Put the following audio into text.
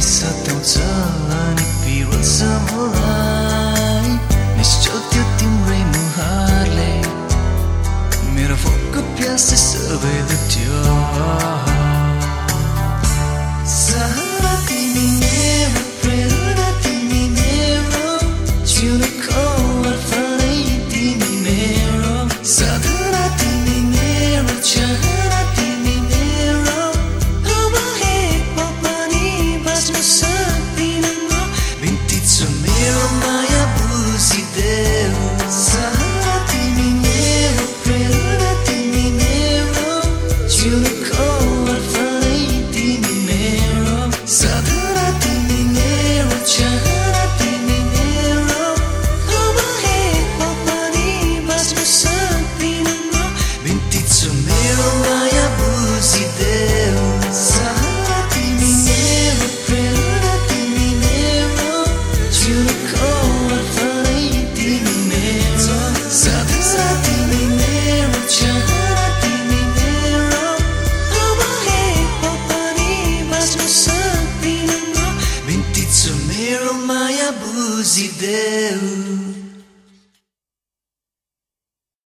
सताउँछ अनि पिरोल्छ मलाई निश्चल त्यो तिम्रै मुहारले मेरो फोकको प्यास सबै लुट्यो सहारा तिमी मेरो प्रेरणा तिमी मेरो अर्पणै तिमी मेरो you Hear my Abu